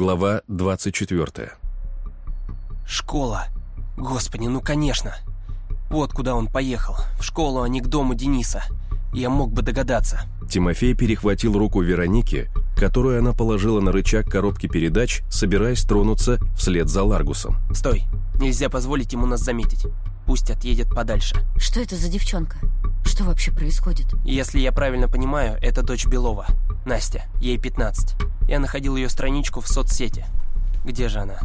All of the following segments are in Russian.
Глава 24. Школа. Господи, ну конечно. Вот куда он поехал. В школу, а не к дому Дениса. Я мог бы догадаться. Тимофей перехватил руку Вероники, которую она положила на рычаг коробки передач, собираясь тронуться вслед за Ларгусом. Стой. Нельзя позволить ему нас заметить. Пусть отъедет подальше. Что это за девчонка? Что вообще происходит? Если я правильно понимаю, это дочь Белова. Настя. Ей 15. Я находил ее страничку в соцсети. Где же она?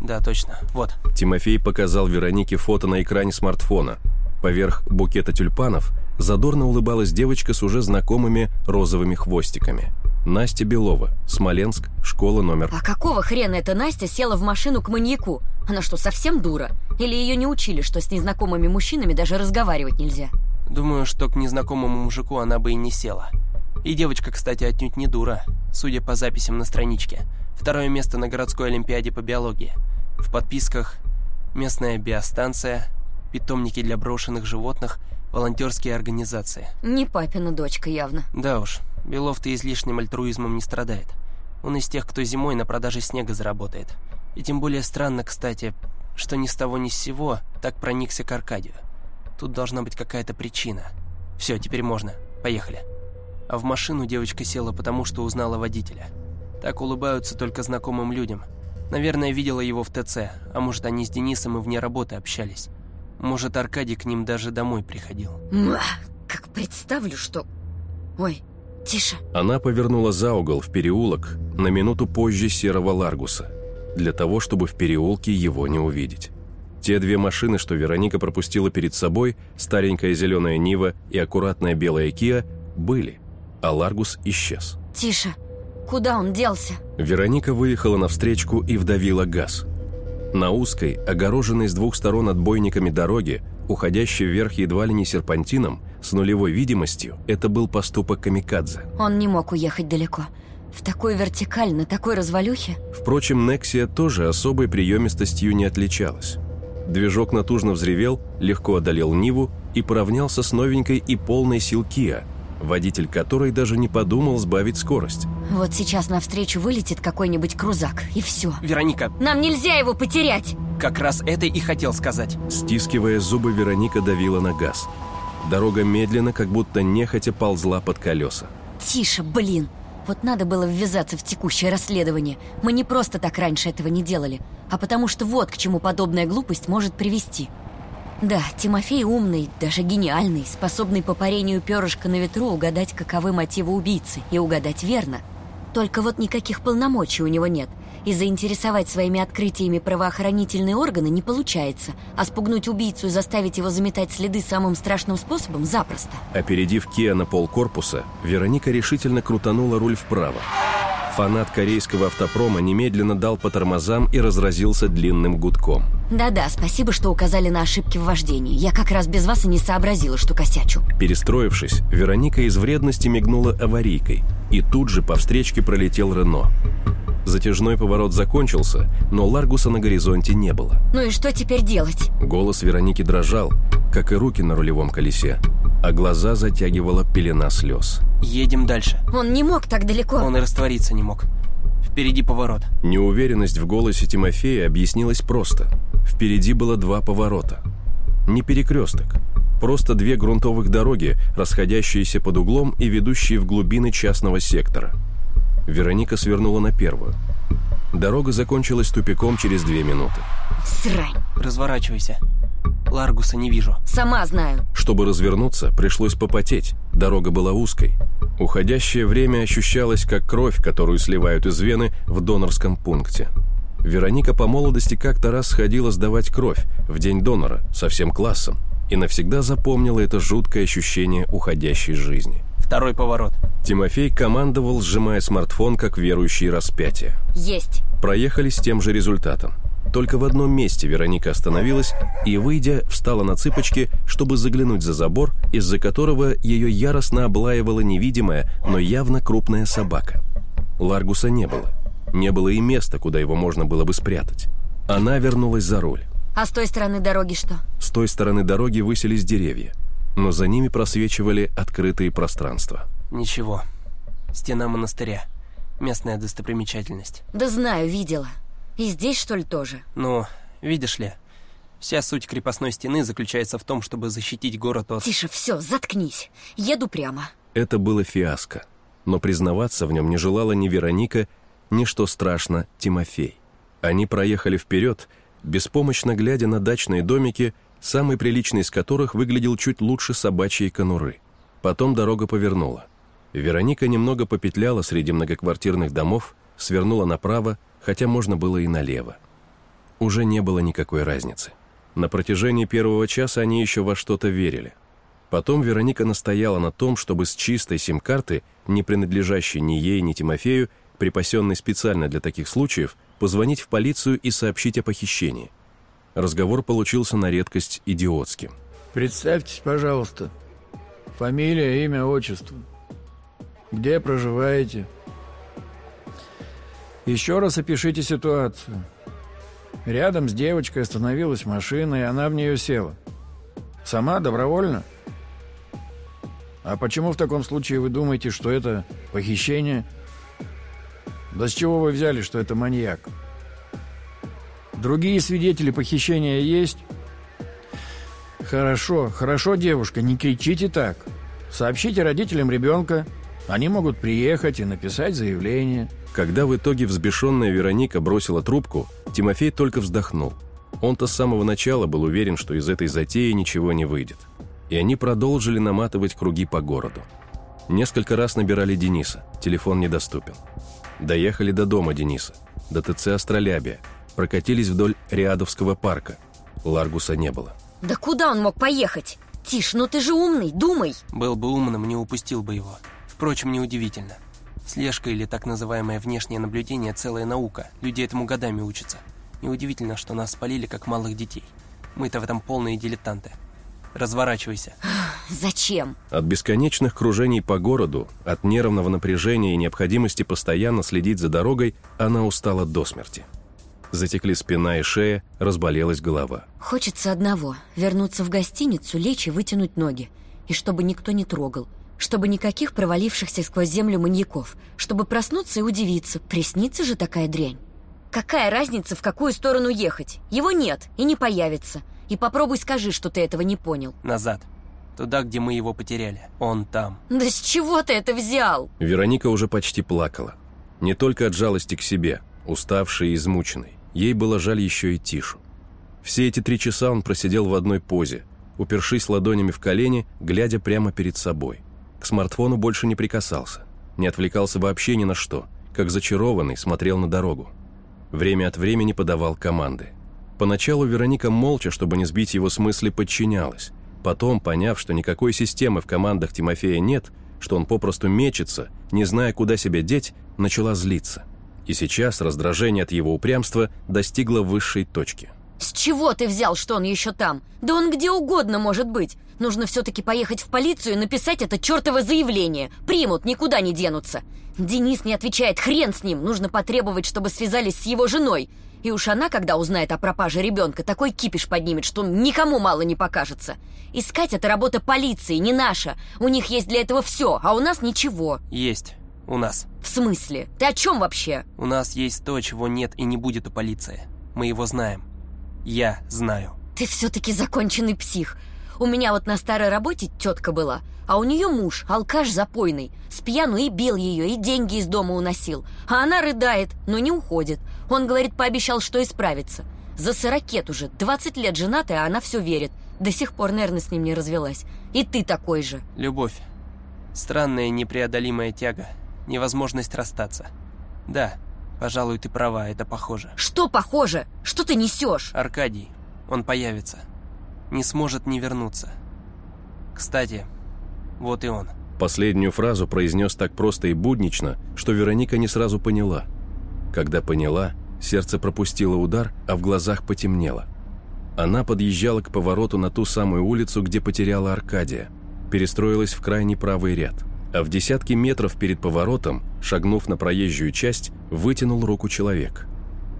Да, точно. Вот. Тимофей показал Веронике фото на экране смартфона. Поверх букета тюльпанов задорно улыбалась девочка с уже знакомыми розовыми хвостиками. Настя Белова, Смоленск, школа номер... А какого хрена эта Настя села в машину к маньяку? Она что, совсем дура? Или ее не учили, что с незнакомыми мужчинами даже разговаривать нельзя? Думаю, что к незнакомому мужику она бы и не села. И девочка, кстати, отнюдь не дура, судя по записям на страничке. Второе место на городской олимпиаде по биологии. В подписках местная биостанция, питомники для брошенных животных, волонтерские организации. Не папина дочка явно. Да уж, Белов-то излишним альтруизмом не страдает. Он из тех, кто зимой на продаже снега заработает. И тем более странно, кстати, что ни с того ни с сего так проникся к Аркадию. Тут должна быть какая-то причина. Все, теперь можно. Поехали. А в машину девочка села потому, что узнала водителя. Так улыбаются только знакомым людям. Наверное, видела его в ТЦ, а может, они с Денисом и вне работы общались. Может, Аркадий к ним даже домой приходил. Муа, как представлю, что... Ой, тише. Она повернула за угол в переулок на минуту позже серого Ларгуса, для того, чтобы в переулке его не увидеть. Те две машины, что Вероника пропустила перед собой, старенькая зеленая Нива и аккуратная белая Киа, были, а Ларгус исчез. Тише. Куда он делся? Вероника выехала навстречку и вдавила газ. На узкой, огороженной с двух сторон отбойниками дороге, уходящей вверх едва ли не серпантином, с нулевой видимостью, это был поступок камикадзе. Он не мог уехать далеко. В такой вертикаль, на такой развалюхе? Впрочем, Нексия тоже особой приемистостью не отличалась. Движок натужно взревел, легко одолел Ниву и поравнялся с новенькой и полной сил Киа, водитель которой даже не подумал сбавить скорость. Вот сейчас навстречу вылетит какой-нибудь крузак, и все. Вероника, Нам нельзя его потерять! как раз это и хотел сказать. Стискивая зубы, Вероника давила на газ. Дорога медленно, как будто нехотя ползла под колеса. Тише, блин! Вот надо было ввязаться в текущее расследование. Мы не просто так раньше этого не делали, а потому что вот к чему подобная глупость может привести. Да, Тимофей умный, даже гениальный, способный по парению перышка на ветру угадать, каковы мотивы убийцы, и угадать верно. Только вот никаких полномочий у него нет, и заинтересовать своими открытиями правоохранительные органы не получается, а спугнуть убийцу и заставить его заметать следы самым страшным способом запросто. Опередив Киа на пол корпуса, Вероника решительно крутанула руль вправо. Фанат корейского автопрома немедленно дал по тормозам и разразился длинным гудком. Да-да, спасибо, что указали на ошибки в вождении. Я как раз без вас и не сообразила, что косячу. Перестроившись, Вероника из вредности мигнула аварийкой, и тут же по встречке пролетел Рено. Затяжной поворот закончился, но Ларгуса на горизонте не было. Ну и что теперь делать? Голос Вероники дрожал, как и руки на рулевом колесе, а глаза затягивала пелена слез. Едем дальше. Он не мог так далеко. Он и раствориться не мог. Впереди поворот. Неуверенность в голосе Тимофея объяснилась просто. Впереди было два поворота. Не перекресток. Просто две грунтовых дороги, расходящиеся под углом и ведущие в глубины частного сектора. Вероника свернула на первую. Дорога закончилась тупиком через две минуты. Срань. Разворачивайся. Ларгуса не вижу. Сама знаю. Чтобы развернуться, пришлось попотеть. Дорога была узкой. Уходящее время ощущалось как кровь, которую сливают из вены в донорском пункте. Вероника по молодости как-то раз сходила сдавать кровь в день донора со всем классом и навсегда запомнила это жуткое ощущение уходящей жизни. Второй поворот. Тимофей командовал, сжимая смартфон, как верующий распятие. Есть. Проехали с тем же результатом. Только в одном месте Вероника остановилась и, выйдя, встала на цыпочки, чтобы заглянуть за забор, из-за которого ее яростно облаивала невидимая, но явно крупная собака. Ларгуса не было. Не было и места, куда его можно было бы спрятать. Она вернулась за руль. А с той стороны дороги что? С той стороны дороги высились деревья, но за ними просвечивали открытые пространства. Ничего. Стена монастыря. Местная достопримечательность. Да знаю, видела. И здесь, что ли, тоже? Ну, видишь ли, вся суть крепостной стены заключается в том, чтобы защитить город от... Тише, все, заткнись. Еду прямо. Это было фиаско. Но признаваться в нем не желала ни Вероника, ни, что страшно, Тимофей. Они проехали вперед, беспомощно глядя на дачные домики, самый приличный из которых выглядел чуть лучше собачьей конуры. Потом дорога повернула. Вероника немного попетляла среди многоквартирных домов, свернула направо, хотя можно было и налево. Уже не было никакой разницы. На протяжении первого часа они еще во что-то верили. Потом Вероника настояла на том, чтобы с чистой сим-карты, не принадлежащей ни ей, ни Тимофею, припасенной специально для таких случаев, позвонить в полицию и сообщить о похищении. Разговор получился на редкость идиотским. «Представьтесь, пожалуйста. Фамилия, имя, отчество. Где проживаете?» «Еще раз опишите ситуацию. Рядом с девочкой остановилась машина, и она в нее села. Сама, добровольно?» А почему в таком случае вы думаете, что это похищение? Да с чего вы взяли, что это маньяк? Другие свидетели похищения есть? Хорошо, хорошо, девушка, не кричите так. Сообщите родителям ребенка. Они могут приехать и написать заявление. Когда в итоге взбешенная Вероника бросила трубку, Тимофей только вздохнул. Он-то с самого начала был уверен, что из этой затеи ничего не выйдет и они продолжили наматывать круги по городу. Несколько раз набирали Дениса, телефон недоступен. Доехали до дома Дениса, до ТЦ «Астролябия», прокатились вдоль Риадовского парка. Ларгуса не было. Да куда он мог поехать? Тиш, ну ты же умный, думай. Был бы умным, не упустил бы его. Впрочем, неудивительно. Слежка или так называемое внешнее наблюдение – целая наука. Люди этому годами учатся. Неудивительно, что нас спалили, как малых детей. Мы-то в этом полные дилетанты. Разворачивайся. Зачем? От бесконечных кружений по городу, от нервного напряжения и необходимости постоянно следить за дорогой, она устала до смерти. Затекли спина и шея, разболелась голова. Хочется одного – вернуться в гостиницу, лечь и вытянуть ноги. И чтобы никто не трогал. Чтобы никаких провалившихся сквозь землю маньяков. Чтобы проснуться и удивиться. Приснится же такая дрянь. Какая разница, в какую сторону ехать? Его нет и не появится. И попробуй скажи, что ты этого не понял. Назад. Туда, где мы его потеряли. Он там. Да с чего ты это взял? Вероника уже почти плакала. Не только от жалости к себе, уставшей и измученной. Ей было жаль еще и Тишу. Все эти три часа он просидел в одной позе, упершись ладонями в колени, глядя прямо перед собой. К смартфону больше не прикасался. Не отвлекался вообще ни на что. Как зачарованный, смотрел на дорогу. Время от времени подавал команды. Поначалу Вероника молча, чтобы не сбить его с мысли, подчинялась. Потом, поняв, что никакой системы в командах Тимофея нет, что он попросту мечется, не зная, куда себя деть, начала злиться. И сейчас раздражение от его упрямства достигло высшей точки. «С чего ты взял, что он еще там? Да он где угодно может быть. Нужно все-таки поехать в полицию и написать это чертово заявление. Примут, никуда не денутся. Денис не отвечает, хрен с ним. Нужно потребовать, чтобы связались с его женой. И уж она, когда узнает о пропаже ребенка, такой кипиш поднимет, что никому мало не покажется. Искать — это работа полиции, не наша. У них есть для этого все, а у нас ничего. Есть. У нас. В смысле? Ты о чем вообще? У нас есть то, чего нет и не будет у полиции. Мы его знаем. Я знаю. Ты все-таки законченный псих. У меня вот на старой работе тетка была, а у нее муж, алкаш запойный. С пьяну и бил ее, и деньги из дома уносил. А она рыдает, но не уходит. Он, говорит, пообещал, что исправится. За сорокет уже, 20 лет женатая, а она все верит. До сих пор, наверное, с ним не развелась. И ты такой же. Любовь. Странная непреодолимая тяга. Невозможность расстаться. Да, пожалуй, ты права, это похоже. Что похоже? Что ты несешь? Аркадий. Он появится не сможет не вернуться. Кстати, вот и он. Последнюю фразу произнес так просто и буднично, что Вероника не сразу поняла. Когда поняла, сердце пропустило удар, а в глазах потемнело. Она подъезжала к повороту на ту самую улицу, где потеряла Аркадия. Перестроилась в крайний правый ряд. А в десятки метров перед поворотом, шагнув на проезжую часть, вытянул руку человек.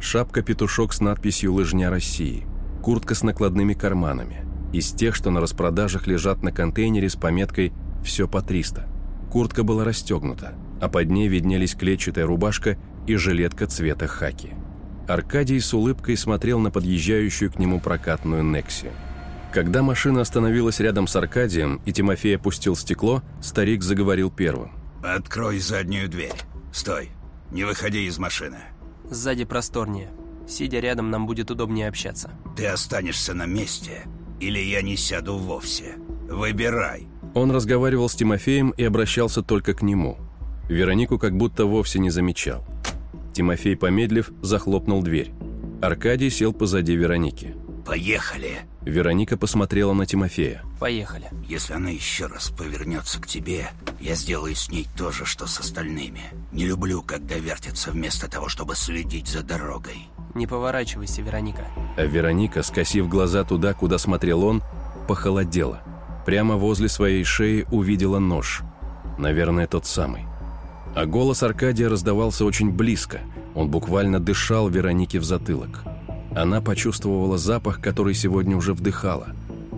Шапка-петушок с надписью «Лыжня России» куртка с накладными карманами. Из тех, что на распродажах лежат на контейнере с пометкой «Все по 300». Куртка была расстегнута. а под ней виднелись клетчатая рубашка и жилетка цвета хаки. Аркадий с улыбкой смотрел на подъезжающую к нему прокатную «Некси». Когда машина остановилась рядом с Аркадием и Тимофей опустил стекло, старик заговорил первым. «Открой заднюю дверь. Стой. Не выходи из машины. Сзади просторнее. Сидя рядом, нам будет удобнее общаться. Ты останешься на месте, или я не сяду вовсе. Выбирай». Он разговаривал с Тимофеем и обращался только к нему. Веронику как будто вовсе не замечал. Тимофей, помедлив, захлопнул дверь. Аркадий сел позади Вероники. «Поехали!» Вероника посмотрела на Тимофея. Поехали. «Если она еще раз повернется к тебе, я сделаю с ней то же, что с остальными. Не люблю, когда вертятся вместо того, чтобы следить за дорогой». Не поворачивайся, Вероника. А Вероника, скосив глаза туда, куда смотрел он, похолодела. Прямо возле своей шеи увидела нож. Наверное, тот самый. А голос Аркадия раздавался очень близко. Он буквально дышал Веронике в затылок. Она почувствовала запах, который сегодня уже вдыхала.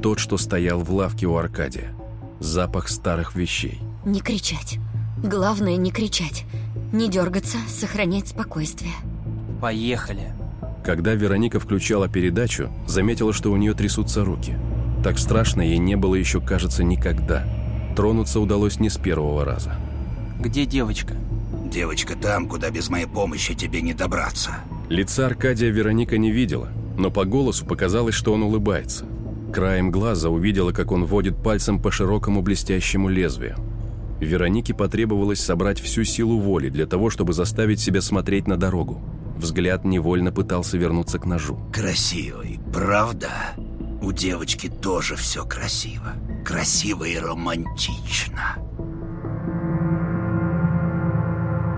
Тот, что стоял в лавке у Аркадия. Запах старых вещей. Не кричать. Главное, не кричать. Не дергаться, сохранять спокойствие. Поехали. Когда Вероника включала передачу, заметила, что у нее трясутся руки. Так страшно ей не было еще, кажется, никогда. Тронуться удалось не с первого раза. Где девочка? «Девочка там, куда без моей помощи тебе не добраться». Лица Аркадия Вероника не видела, но по голосу показалось, что он улыбается. Краем глаза увидела, как он водит пальцем по широкому блестящему лезвию. Веронике потребовалось собрать всю силу воли для того, чтобы заставить себя смотреть на дорогу. Взгляд невольно пытался вернуться к ножу. «Красивый, правда? У девочки тоже все красиво. Красиво и романтично».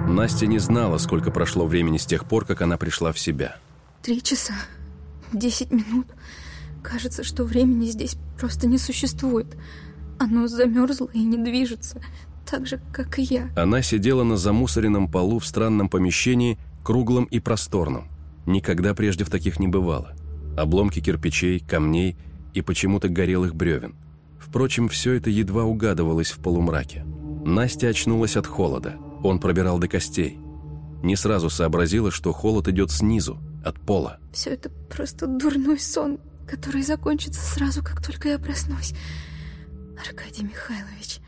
Настя не знала, сколько прошло времени с тех пор, как она пришла в себя. Три часа. Десять минут. Кажется, что времени здесь просто не существует. Оно замерзло и не движется, так же, как и я. Она сидела на замусоренном полу в странном помещении, круглом и просторном. Никогда прежде в таких не бывало. Обломки кирпичей, камней и почему-то горелых бревен. Впрочем, все это едва угадывалось в полумраке. Настя очнулась от холода. Он пробирал до костей. Не сразу сообразила, что холод идет снизу, от пола. Все это просто дурной сон, который закончится сразу, как только я проснусь. Аркадий Михайлович.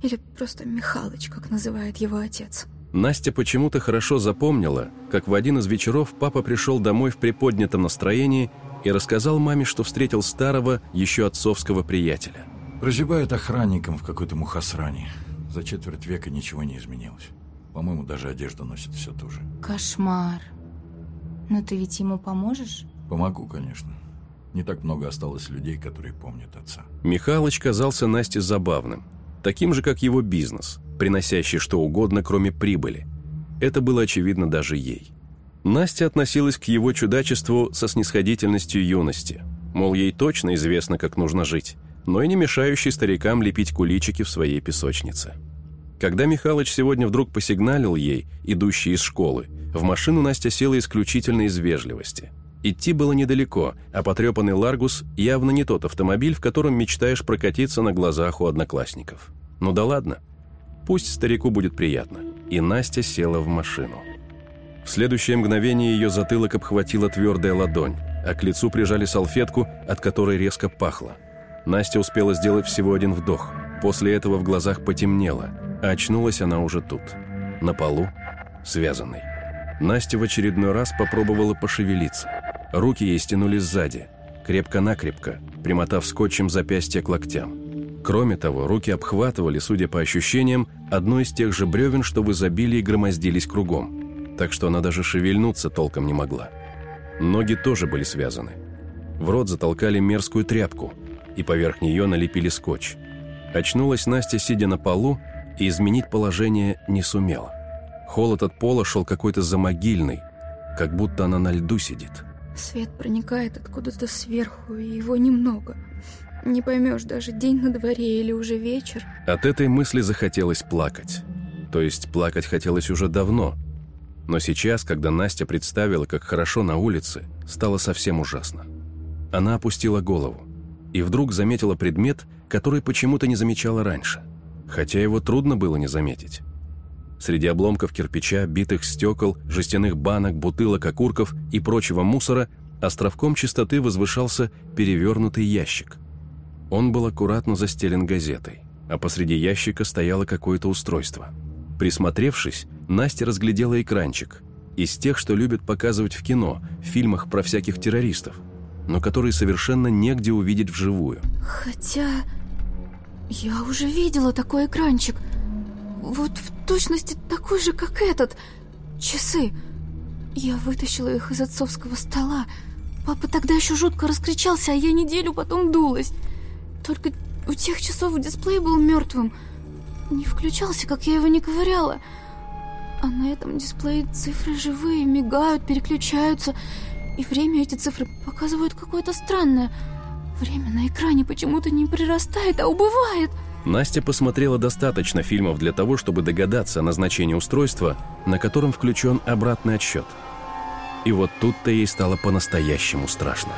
Или просто Михалыч, как называет его отец. Настя почему-то хорошо запомнила, как в один из вечеров папа пришел домой в приподнятом настроении и рассказал маме, что встретил старого, еще отцовского приятеля. Прозябает охранником в какой-то мухосране. За четверть века ничего не изменилось. По-моему, даже одежду носит все ту же. Кошмар. Но ты ведь ему поможешь? Помогу, конечно. Не так много осталось людей, которые помнят отца. Михалыч казался Насте забавным. Таким же, как его бизнес, приносящий что угодно, кроме прибыли. Это было очевидно даже ей. Настя относилась к его чудачеству со снисходительностью юности. Мол, ей точно известно, как нужно жить, но и не мешающий старикам лепить куличики в своей песочнице. Когда Михалыч сегодня вдруг посигналил ей, идущей из школы, в машину Настя села исключительно из вежливости. Идти было недалеко, а потрепанный «Ларгус» явно не тот автомобиль, в котором мечтаешь прокатиться на глазах у одноклассников. Ну да ладно. Пусть старику будет приятно. И Настя села в машину. В следующее мгновение ее затылок обхватила твердая ладонь, а к лицу прижали салфетку, от которой резко пахло. Настя успела сделать всего один вдох. После этого в глазах потемнело – а очнулась она уже тут, на полу, связанной. Настя в очередной раз попробовала пошевелиться. Руки ей стянули сзади, крепко-накрепко, примотав скотчем запястье к локтям. Кроме того, руки обхватывали, судя по ощущениям, одно из тех же бревен, что в изобилии громоздились кругом. Так что она даже шевельнуться толком не могла. Ноги тоже были связаны. В рот затолкали мерзкую тряпку, и поверх нее налепили скотч. Очнулась Настя, сидя на полу, и изменить положение не сумела. Холод от пола шел какой-то замогильный, как будто она на льду сидит. Свет проникает откуда-то сверху, и его немного. Не поймешь, даже день на дворе или уже вечер. От этой мысли захотелось плакать. То есть плакать хотелось уже давно. Но сейчас, когда Настя представила, как хорошо на улице, стало совсем ужасно. Она опустила голову и вдруг заметила предмет, который почему-то не замечала раньше хотя его трудно было не заметить. Среди обломков кирпича, битых стекол, жестяных банок, бутылок, окурков и прочего мусора островком чистоты возвышался перевернутый ящик. Он был аккуратно застелен газетой, а посреди ящика стояло какое-то устройство. Присмотревшись, Настя разглядела экранчик. Из тех, что любят показывать в кино, в фильмах про всяких террористов, но которые совершенно негде увидеть вживую. Хотя... Я уже видела такой экранчик. Вот в точности такой же, как этот. Часы. Я вытащила их из отцовского стола. Папа тогда еще жутко раскричался, а я неделю потом дулась. Только у тех часов дисплей был мертвым. Не включался, как я его не ковыряла. А на этом дисплее цифры живые, мигают, переключаются. И время эти цифры показывают какое-то странное. Время на экране почему-то не прирастает, а убывает. Настя посмотрела достаточно фильмов для того, чтобы догадаться о назначении устройства, на котором включен обратный отсчет. И вот тут-то ей стало по-настоящему страшно.